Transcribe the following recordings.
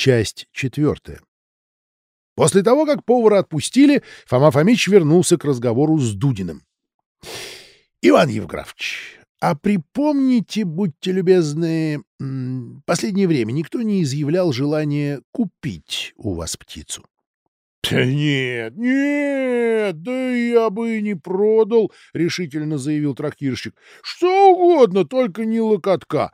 Часть четвертая. После того, как повара отпустили, Фома Фомич вернулся к разговору с Дудиным. — Иван Евграфович, а припомните, будьте любезны, последнее время никто не изъявлял желания купить у вас птицу? — Нет, нет, да я бы и не продал, — решительно заявил трактирщик. — Что угодно, только не локотка.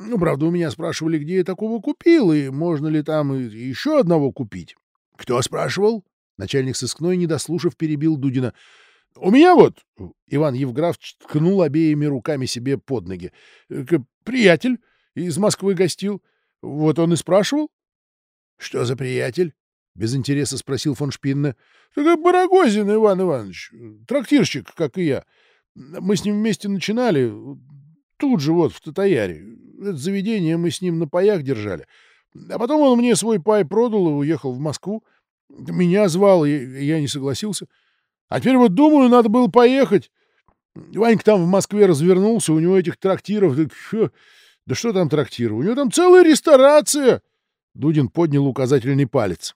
Ну, правда, у меня спрашивали, где я такого купил, и можно ли там еще одного купить. — Кто спрашивал? Начальник сыскной, не дослушав, перебил Дудина. — У меня вот, — Иван Евграфович ткнул обеими руками себе под ноги, — приятель из Москвы гостил. Вот он и спрашивал. — Что за приятель? — без интереса спросил фон Шпинне. — Барагозин Иван Иванович, трактирщик, как и я. Мы с ним вместе начинали, тут же вот в Татаяре. Это заведение мы с ним на паях держали. А потом он мне свой пай продал и уехал в Москву. Меня звал, и я не согласился. А теперь вот думаю, надо было поехать. Ванька там в Москве развернулся, у него этих трактиров... Да, да что там трактиры? У него там целая ресторация! Дудин поднял указательный палец.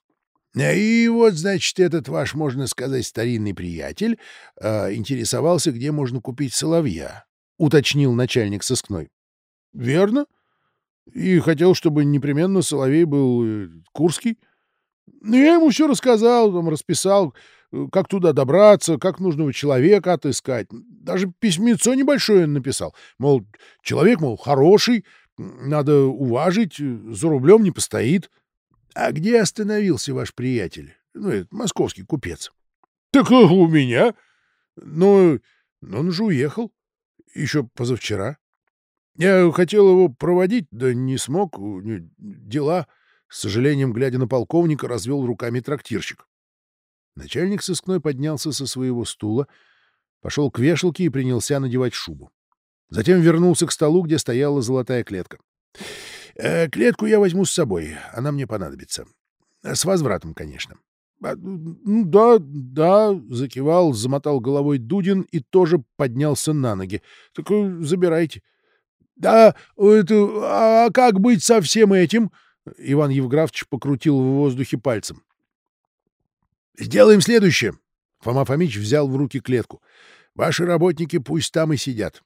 — И вот, значит, этот ваш, можно сказать, старинный приятель э, интересовался, где можно купить соловья, — уточнил начальник сыскной. — Верно. И хотел, чтобы непременно Соловей был э, Курский. Ну, я ему все рассказал, там, расписал, э, как туда добраться, как нужного человека отыскать. Даже письмецо небольшое написал. Мол, человек, мол, хороший, надо уважить, э, за рублем не постоит. — А где остановился ваш приятель? Ну, это московский купец. — Так у меня. Ну, он же уехал. Еще позавчера. Я хотел его проводить, да не смог. Дела. С сожалением, глядя на полковника, развел руками трактирщик. Начальник сыскной поднялся со своего стула, пошел к вешалке и принялся надевать шубу. Затем вернулся к столу, где стояла золотая клетка. «Э, «Клетку я возьму с собой, она мне понадобится. С возвратом, конечно». А, «Ну да, да», — закивал, замотал головой Дудин и тоже поднялся на ноги. «Так э, забирайте». Да, это, а как быть со всем этим? Иван Евграфович покрутил в воздухе пальцем. Сделаем следующее. Фома Фомич взял в руки клетку. Ваши работники пусть там и сидят.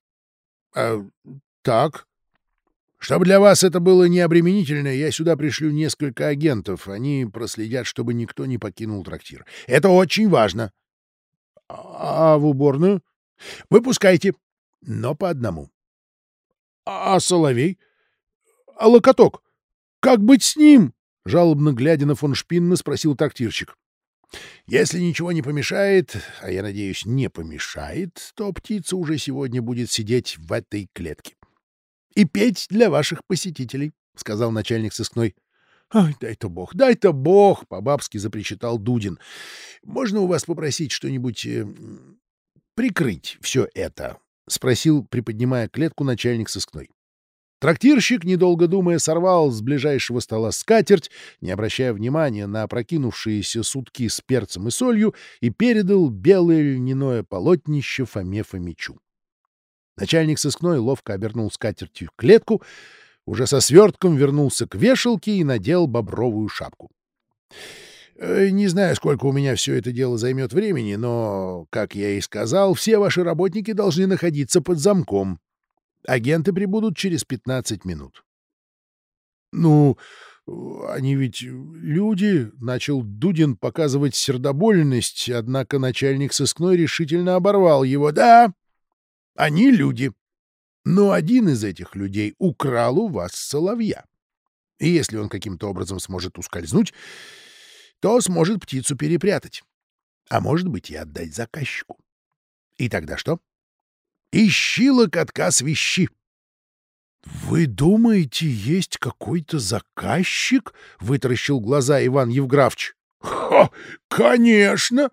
А, так. Чтобы для вас это было необременительно, я сюда пришлю несколько агентов. Они проследят, чтобы никто не покинул трактир. Это очень важно. А, а в уборную? Выпускайте, но по одному. А, а Соловей? А Локоток? Как быть с ним? Жалобно глядя на фон Шпинна, спросил трактирщик. Если ничего не помешает, а я надеюсь, не помешает, то птица уже сегодня будет сидеть в этой клетке. И петь для ваших посетителей, — сказал начальник сыскной. — Ай, дай-то бог, дай-то бог! — по-бабски запричитал Дудин. — Можно у вас попросить что-нибудь э, прикрыть все это? — спросил, приподнимая клетку начальник сыскной. Трактирщик, недолго думая, сорвал с ближайшего стола скатерть, не обращая внимания на опрокинувшиеся сутки с перцем и солью, и передал белое льняное полотнище Фоме Фомичу. Начальник сыскной ловко обернул скатертью клетку, уже со свертком вернулся к вешалке и надел бобровую шапку. Э, не знаю, сколько у меня все это дело займет времени, но, как я и сказал, все ваши работники должны находиться под замком. Агенты прибудут через 15 минут. — Ну, они ведь люди, — начал Дудин показывать сердобольность, однако начальник сыскной решительно оборвал его. — Да, они люди. Но один из этих людей украл у вас соловья. И если он каким-то образом сможет ускользнуть, то сможет птицу перепрятать, а может быть и отдать заказчику. И тогда что? Ищи локотка свищи. — Вы думаете, есть какой-то заказчик? — вытаращил глаза Иван Евграфович. — Конечно!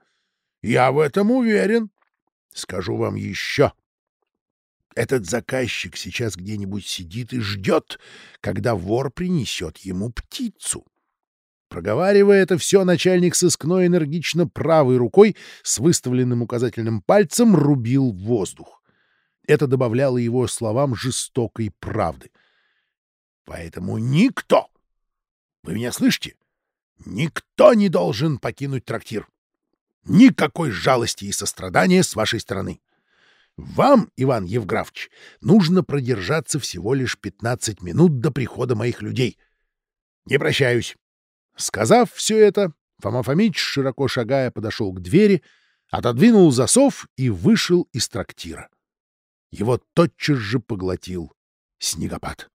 Я в этом уверен. Скажу вам еще. Этот заказчик сейчас где-нибудь сидит и ждет, когда вор принесет ему птицу. Проговаривая это все, начальник сыскной энергично правой рукой с выставленным указательным пальцем рубил воздух. Это добавляло его словам жестокой правды. Поэтому никто, Вы меня слышите? Никто не должен покинуть трактир. Никакой жалости и сострадания с вашей стороны. Вам, Иван Евграфович, нужно продержаться всего лишь 15 минут до прихода моих людей. Не прощаюсь. Сказав все это, Фома Фомич, широко шагая, подошел к двери, отодвинул засов и вышел из трактира. Его тотчас же поглотил снегопад.